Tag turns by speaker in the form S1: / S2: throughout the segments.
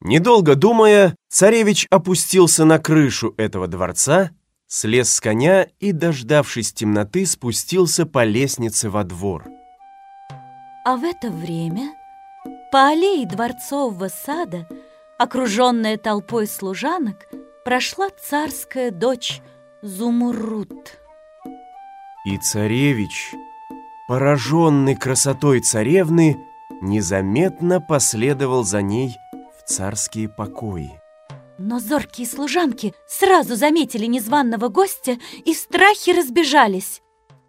S1: Недолго думая, царевич опустился на крышу этого дворца, слез с коня и, дождавшись темноты, спустился по лестнице во двор.
S2: А в это время по аллее дворцового сада, окруженная толпой служанок, прошла царская дочь Зумурут.
S1: И царевич, пораженный красотой царевны, незаметно последовал за ней царские покои.
S2: Но зоркие служанки сразу заметили незваного гостя и в страхе разбежались.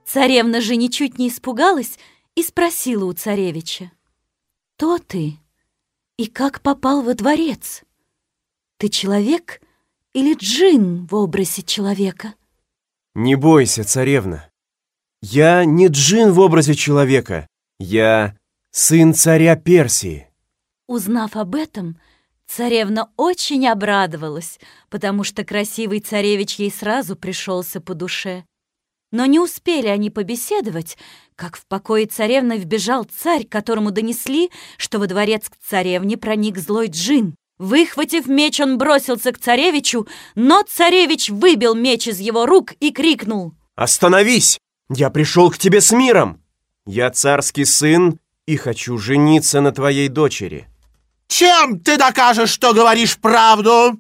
S2: Царевна же ничуть не испугалась и спросила у царевича. «Кто ты? И как попал во дворец? Ты человек или джин в образе человека?»
S1: «Не бойся, царевна. Я не джин в образе человека. Я сын царя Персии».
S2: Узнав об этом, царевна очень обрадовалась, потому что красивый царевич ей сразу пришелся по душе. Но не успели они побеседовать, как в покое царевны вбежал царь, которому донесли, что во дворец к царевне проник злой джин. Выхватив меч, он бросился к царевичу, но царевич выбил меч из его рук и крикнул.
S1: «Остановись! Я пришел к тебе с миром! Я царский сын и хочу жениться на твоей дочери!»
S3: Чем ты докажешь, что говоришь правду?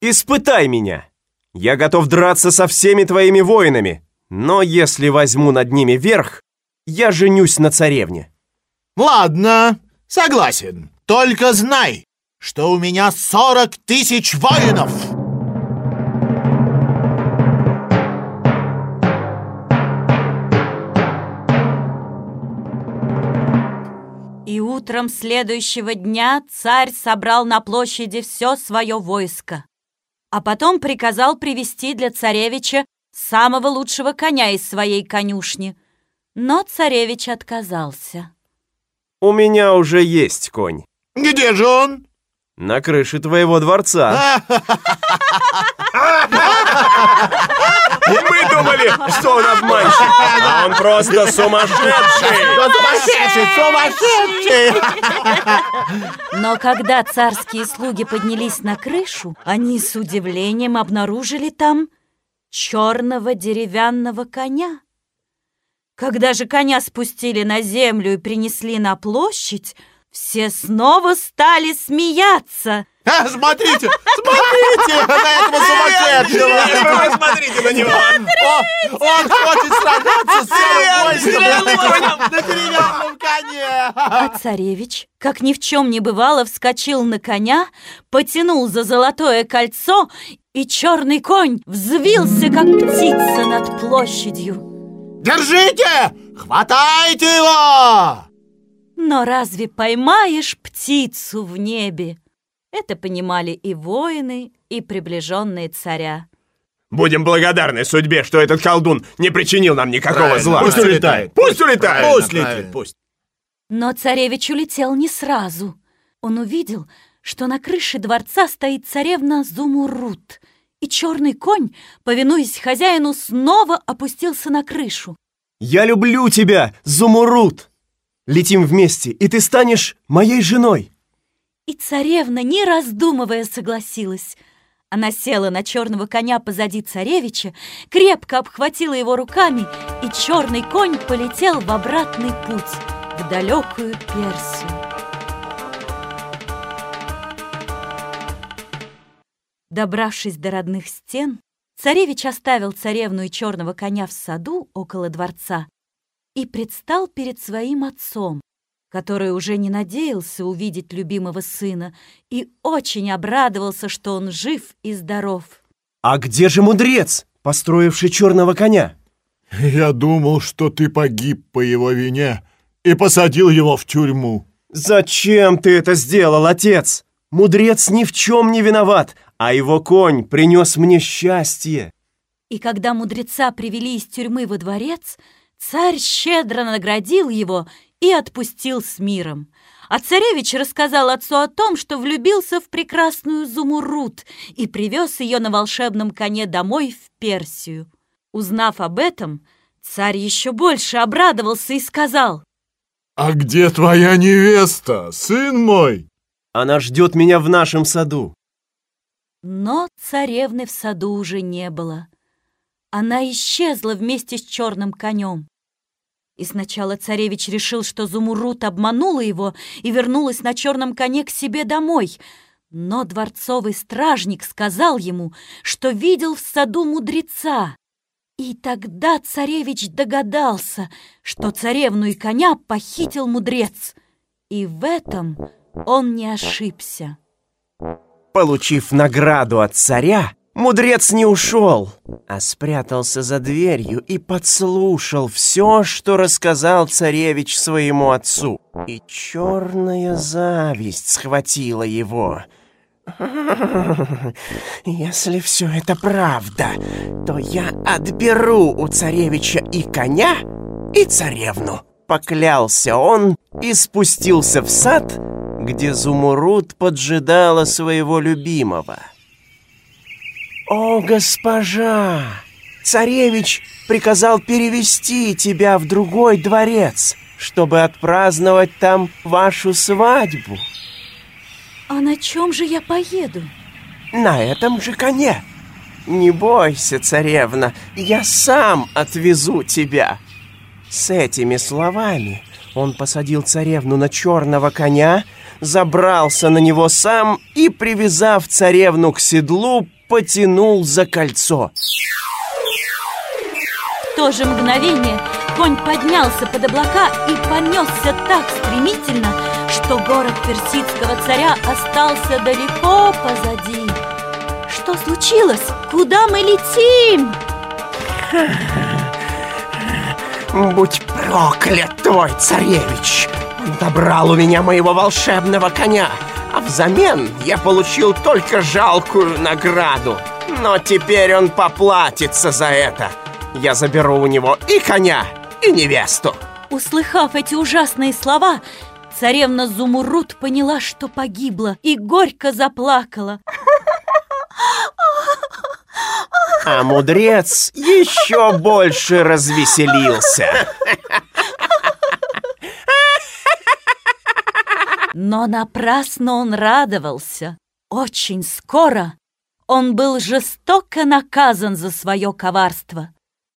S1: Испытай меня. Я готов драться со всеми твоими воинами, но если возьму над ними верх, я женюсь на царевне.
S3: Ладно, согласен. Только знай, что у меня сорок тысяч воинов.
S2: И утром следующего дня царь собрал на площади все свое войско, а потом приказал привести для царевича самого лучшего коня из своей конюшни. Но царевич отказался.
S1: У меня уже есть конь.
S3: Где же он?
S1: На крыше твоего дворца. Мы думали, что он обманщик, а он просто сумасшедший.
S3: Да сумасшедший, сумасшедший!
S2: Но когда царские слуги поднялись на крышу, они с удивлением обнаружили там черного деревянного коня. Когда же коня спустили на землю и принесли на площадь, все снова стали смеяться.
S3: А, смотрите, смотрите на этого сумасшедшего!
S1: Смотрите на него.
S3: Он, он хочет сражаться с целым на деревянном коне!
S2: А царевич, как ни в чем не бывало, вскочил на коня, потянул за золотое кольцо, и черный конь взвился, как птица над площадью.
S3: Держите! Хватайте его!
S2: Но разве поймаешь птицу в небе? Это понимали и воины, и приближенные царя.
S1: Будем благодарны судьбе, что этот колдун не причинил нам никакого
S3: Правильно.
S1: зла.
S3: Пусть улетает.
S1: Пусть улетает.
S3: Пусть летит, пусть.
S2: Но царевич улетел не сразу. Он увидел, что на крыше дворца стоит царевна Зумурут, и черный конь, повинуясь хозяину, снова опустился на крышу.
S1: Я люблю тебя, Зумурут. Летим вместе, и ты станешь моей женой.
S2: И царевна, не раздумывая, согласилась. Она села на черного коня позади царевича, крепко обхватила его руками, и черный конь полетел в обратный путь, в далекую Персию. Добравшись до родных стен, царевич оставил царевну и черного коня в саду около дворца и предстал перед своим отцом, который уже не надеялся увидеть любимого сына и очень обрадовался, что он жив и здоров.
S1: А где же мудрец, построивший черного коня?
S3: Я думал, что ты погиб по его вине и посадил его в тюрьму.
S1: Зачем ты это сделал, отец? Мудрец ни в чем не виноват, а его конь принес мне счастье.
S2: И когда мудреца привели из тюрьмы во дворец, царь щедро наградил его и отпустил с миром. А царевич рассказал отцу о том, что влюбился в прекрасную Зумурут и привез ее на волшебном коне домой в Персию. Узнав об этом, царь еще больше обрадовался и сказал,
S3: А где твоя невеста, сын мой?
S1: Она ждет меня в нашем саду.
S2: Но царевны в саду уже не было. Она исчезла вместе с черным конем. И сначала царевич решил, что Зумурут обманула его и вернулась на черном коне к себе домой. Но дворцовый стражник сказал ему, что видел в саду мудреца. И тогда царевич догадался, что царевну и коня похитил мудрец. И в этом он не ошибся.
S1: Получив награду от царя, Мудрец не ушел, а спрятался за дверью и подслушал все, что рассказал царевич своему отцу. И черная зависть схватила его. «Если все это правда, то я отберу у царевича и коня, и царевну». Поклялся он и спустился в сад, где Зумуруд поджидала своего любимого. «О, госпожа! Царевич приказал перевести тебя в другой дворец, чтобы отпраздновать там вашу свадьбу».
S2: «А на чем же я поеду?»
S1: «На этом же коне. Не бойся, царевна, я сам отвезу тебя». С этими словами он посадил царевну на черного коня, забрался на него сам и, привязав царевну к седлу, потянул за кольцо.
S2: В то же мгновение конь поднялся под облака и понесся так стремительно, что город персидского царя остался далеко позади. Что случилось? Куда мы летим?
S1: Будь проклят твой царевич! Он добрал у меня моего волшебного коня а взамен я получил только жалкую награду. Но теперь он поплатится за это. Я заберу у него и коня, и невесту.
S2: Услыхав эти ужасные слова, царевна Зумурут поняла, что погибла, и горько заплакала.
S1: А мудрец еще больше развеселился.
S2: Но напрасно он радовался. Очень скоро он был жестоко наказан за свое коварство.